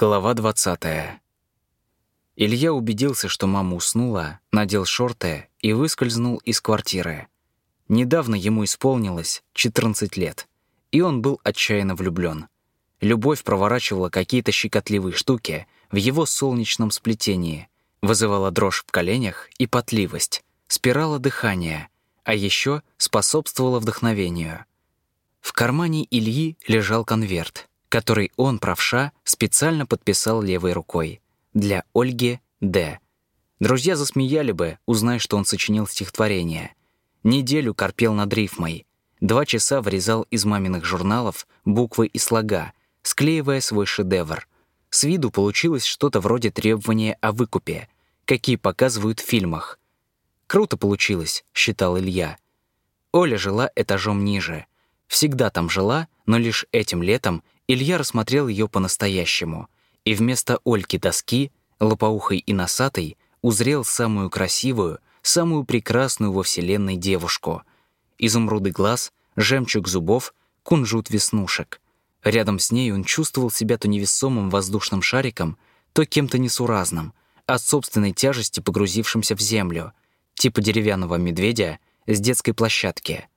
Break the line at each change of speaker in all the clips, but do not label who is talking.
Глава 20. Илья убедился, что мама уснула, надел шорты и выскользнул из квартиры. Недавно ему исполнилось 14 лет, и он был отчаянно влюблен. Любовь проворачивала какие-то щекотливые штуки в его солнечном сплетении, вызывала дрожь в коленях и потливость, спирала дыхания, а еще способствовала вдохновению. В кармане Ильи лежал конверт — который он, правша, специально подписал левой рукой. Для Ольги Д. Друзья засмеяли бы, узнав, что он сочинил стихотворение. Неделю корпел над рифмой. Два часа вырезал из маминых журналов буквы и слога, склеивая свой шедевр. С виду получилось что-то вроде требования о выкупе, какие показывают в фильмах. «Круто получилось», — считал Илья. Оля жила этажом ниже. Всегда там жила, но лишь этим летом Илья рассмотрел ее по-настоящему, и вместо Ольки доски, лопоухой и носатой, узрел самую красивую, самую прекрасную во Вселенной девушку. Изумруды глаз, жемчуг зубов, кунжут веснушек. Рядом с ней он чувствовал себя то невесомым воздушным шариком, то кем-то несуразным, от собственной тяжести погрузившимся в землю, типа деревянного медведя с детской площадки.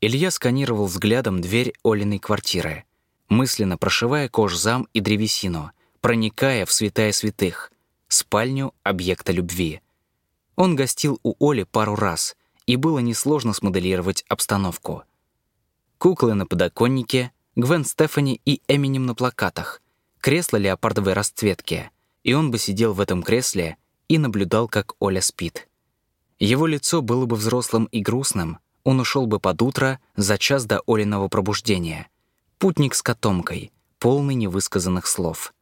Илья сканировал взглядом дверь Олиной квартиры — мысленно прошивая кожзам и древесину, проникая в святая святых, спальню объекта любви. Он гостил у Оли пару раз, и было несложно смоделировать обстановку. Куклы на подоконнике, Гвен Стефани и Эминем на плакатах, кресло леопардовой расцветки, и он бы сидел в этом кресле и наблюдал, как Оля спит. Его лицо было бы взрослым и грустным, он ушел бы под утро за час до Олиного пробуждения — Путник с котомкой, полный невысказанных слов.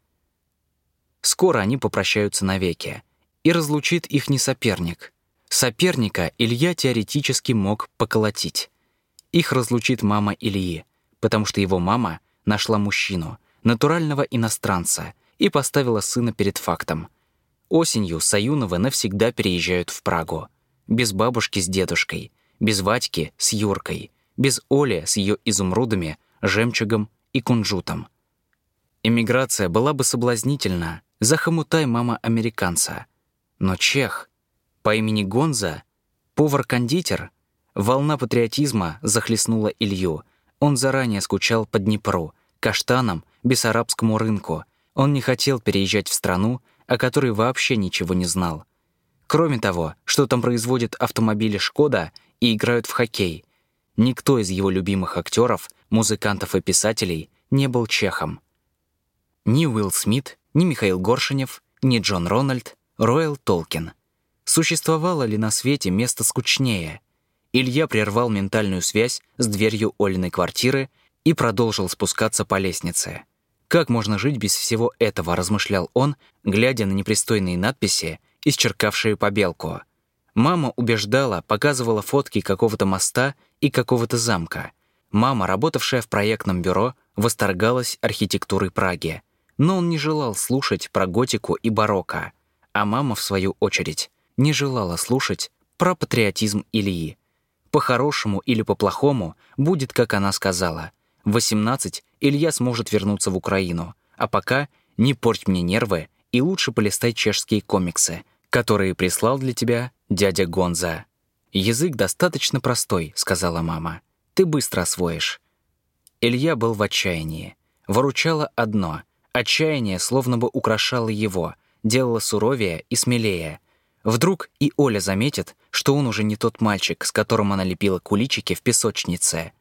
Скоро они попрощаются навеки, и разлучит их не соперник. Соперника Илья теоретически мог поколотить. Их разлучит мама Ильи, потому что его мама нашла мужчину, натурального иностранца, и поставила сына перед фактом. Осенью Саюновы навсегда переезжают в Прагу. Без бабушки с дедушкой, без Вадьки с Юркой, без Оли с ее изумрудами — жемчугом и кунжутом. Эмиграция была бы соблазнительна, захомутай мама американца. Но чех по имени Гонза, повар-кондитер, волна патриотизма захлестнула Илью. Он заранее скучал по Днепру, каштанам, бессарабскому рынку. Он не хотел переезжать в страну, о которой вообще ничего не знал. Кроме того, что там производят автомобили «Шкода» и играют в хоккей — Никто из его любимых актеров, музыкантов и писателей не был чехом. Ни Уилл Смит, ни Михаил Горшинев, ни Джон Рональд, Ройл Толкин. Существовало ли на свете место скучнее? Илья прервал ментальную связь с дверью Олиной квартиры и продолжил спускаться по лестнице. Как можно жить без всего этого, размышлял он, глядя на непристойные надписи, исчеркавшие побелку — Мама убеждала, показывала фотки какого-то моста и какого-то замка. Мама, работавшая в проектном бюро, восторгалась архитектурой Праги. Но он не желал слушать про готику и барокко. А мама, в свою очередь, не желала слушать про патриотизм Ильи. По-хорошему или по-плохому будет, как она сказала. В 18 Илья сможет вернуться в Украину. А пока не порть мне нервы и лучше полистай чешские комиксы, которые прислал для тебя дядя Гонза. «Язык достаточно простой», — сказала мама. «Ты быстро освоишь». Илья был в отчаянии. Выручало одно. Отчаяние словно бы украшало его, делало суровее и смелее. Вдруг и Оля заметит, что он уже не тот мальчик, с которым она лепила куличики в песочнице.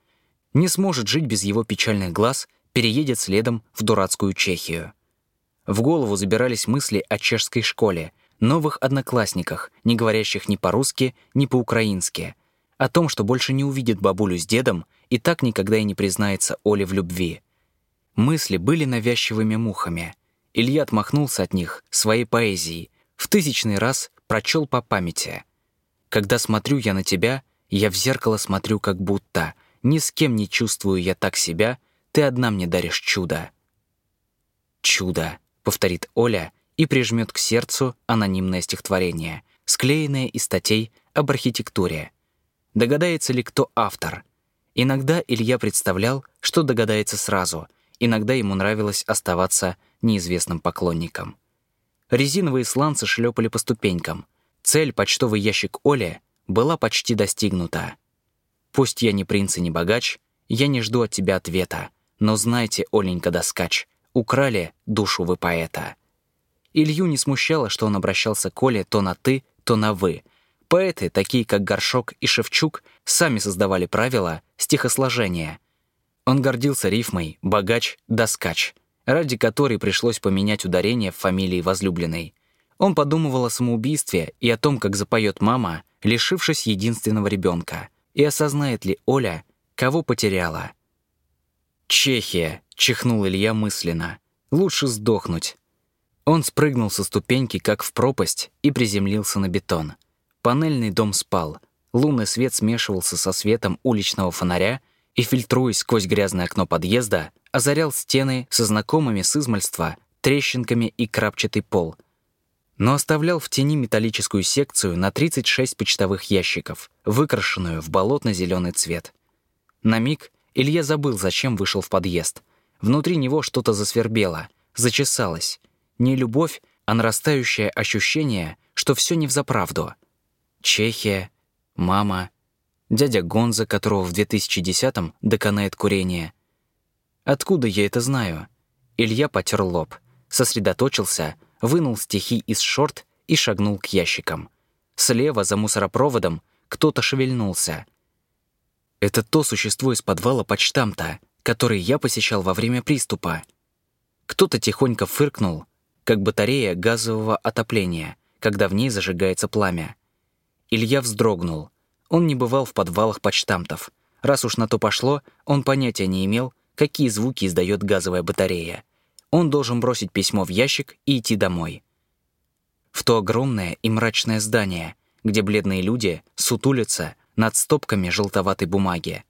Не сможет жить без его печальных глаз, переедет следом в дурацкую Чехию. В голову забирались мысли о чешской школе, новых одноклассниках, не говорящих ни по-русски, ни по-украински, о том, что больше не увидит бабулю с дедом и так никогда и не признается Оле в любви. Мысли были навязчивыми мухами. Илья отмахнулся от них своей поэзией, в тысячный раз прочел по памяти. «Когда смотрю я на тебя, я в зеркало смотрю как будто, ни с кем не чувствую я так себя, ты одна мне даришь чудо». «Чудо», — повторит Оля, и прижмет к сердцу анонимное стихотворение, склеенное из статей об архитектуре. Догадается ли кто автор? Иногда Илья представлял, что догадается сразу, иногда ему нравилось оставаться неизвестным поклонникам. Резиновые сланцы шлепали по ступенькам. Цель, почтовый ящик Оли, была почти достигнута. Пусть я не принц и не богач, я не жду от тебя ответа, но знайте, Оленька Доскач, украли душу вы поэта. Илью не смущало, что он обращался к Оле то на «ты», то на «вы». Поэты, такие как Горшок и Шевчук, сами создавали правила стихосложения. Он гордился рифмой «богач, доскач», ради которой пришлось поменять ударение в фамилии возлюбленной. Он подумывал о самоубийстве и о том, как запоет мама, лишившись единственного ребенка, и осознает ли Оля, кого потеряла. «Чехия», — чихнул Илья мысленно. «Лучше сдохнуть». Он спрыгнул со ступеньки, как в пропасть, и приземлился на бетон. Панельный дом спал. Лунный свет смешивался со светом уличного фонаря и, фильтруясь сквозь грязное окно подъезда, озарял стены со знакомыми с измальства трещинками и крапчатый пол, но оставлял в тени металлическую секцию на 36 почтовых ящиков, выкрашенную в болотно-зеленый цвет. На миг Илья забыл, зачем вышел в подъезд. Внутри него что-то засвербело, зачесалось. Не любовь, а нарастающее ощущение, что все не взаправду. Чехия, мама, дядя Гонза, которого в 2010-м доконает курение — Откуда я это знаю? Илья потер лоб, сосредоточился, вынул стихи из шорт и шагнул к ящикам. Слева, за мусоропроводом, кто-то шевельнулся. Это то существо из подвала почтамта, который я посещал во время приступа. Кто-то тихонько фыркнул, как батарея газового отопления, когда в ней зажигается пламя. Илья вздрогнул. Он не бывал в подвалах почтамтов. Раз уж на то пошло, он понятия не имел, какие звуки издает газовая батарея. Он должен бросить письмо в ящик и идти домой. В то огромное и мрачное здание, где бледные люди сутулятся над стопками желтоватой бумаги.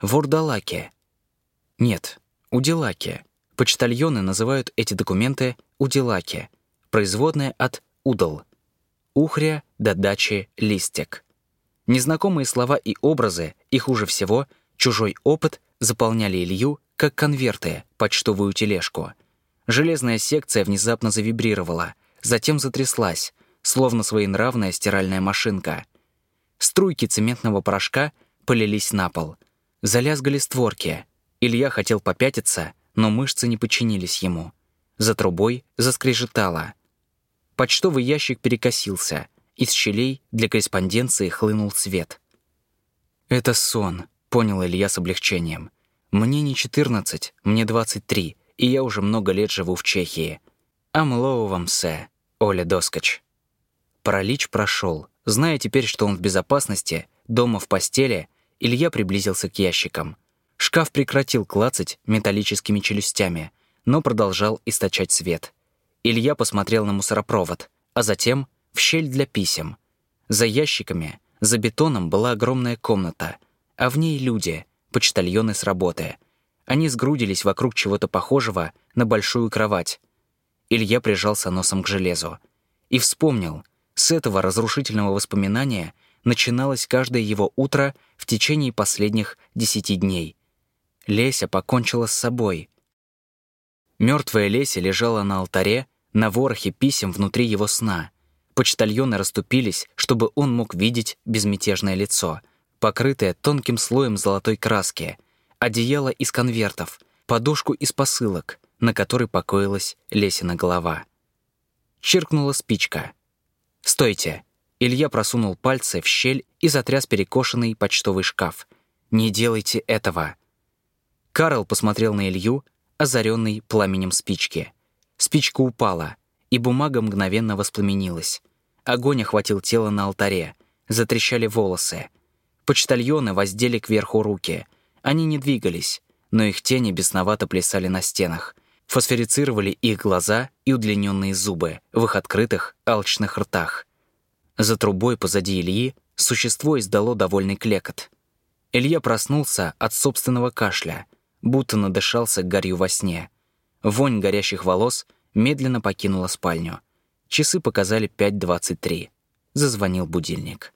В Урдалаке. Нет, Уделаке. Почтальоны называют эти документы Уделаке, производное от удал. Ухря до дачи листик. Незнакомые слова и образы, и хуже всего, чужой опыт заполняли Илью, как конверты, почтовую тележку. Железная секция внезапно завибрировала, затем затряслась, словно своенравная стиральная машинка. Струйки цементного порошка полились на пол. Залязгали створки. Илья хотел попятиться, но мышцы не подчинились ему. За трубой заскрежетало. Почтовый ящик перекосился. Из щелей для корреспонденции хлынул свет. «Это сон», — понял Илья с облегчением. Мне не 14, мне 23, и я уже много лет живу в Чехии. Амлоу вам се, Оля Доскач. Паралич прошел. Зная теперь, что он в безопасности, дома в постели, Илья приблизился к ящикам. Шкаф прекратил клацать металлическими челюстями, но продолжал источать свет. Илья посмотрел на мусоропровод, а затем в щель для писем. За ящиками, за бетоном была огромная комната, а в ней люди — почтальоны с работы. Они сгрудились вокруг чего-то похожего на большую кровать. Илья прижался носом к железу. И вспомнил, с этого разрушительного воспоминания начиналось каждое его утро в течение последних десяти дней. Леся покончила с собой. Мертвая Леся лежала на алтаре, на ворохе писем внутри его сна. Почтальоны расступились, чтобы он мог видеть безмятежное лицо — покрытая тонким слоем золотой краски, одеяло из конвертов, подушку из посылок, на которой покоилась Лесина голова. Чиркнула спичка. «Стойте!» Илья просунул пальцы в щель и затряс перекошенный почтовый шкаф. «Не делайте этого!» Карл посмотрел на Илью, озаренный пламенем спички. Спичка упала, и бумага мгновенно воспламенилась. Огонь охватил тело на алтаре, затрещали волосы — Почтальоны воздели кверху руки. Они не двигались, но их тени бесновато плясали на стенах. Фосфорицировали их глаза и удлиненные зубы в их открытых, алчных ртах. За трубой позади Ильи существо издало довольный клекот. Илья проснулся от собственного кашля, будто надышался гарью во сне. Вонь горящих волос медленно покинула спальню. Часы показали 5.23. Зазвонил будильник.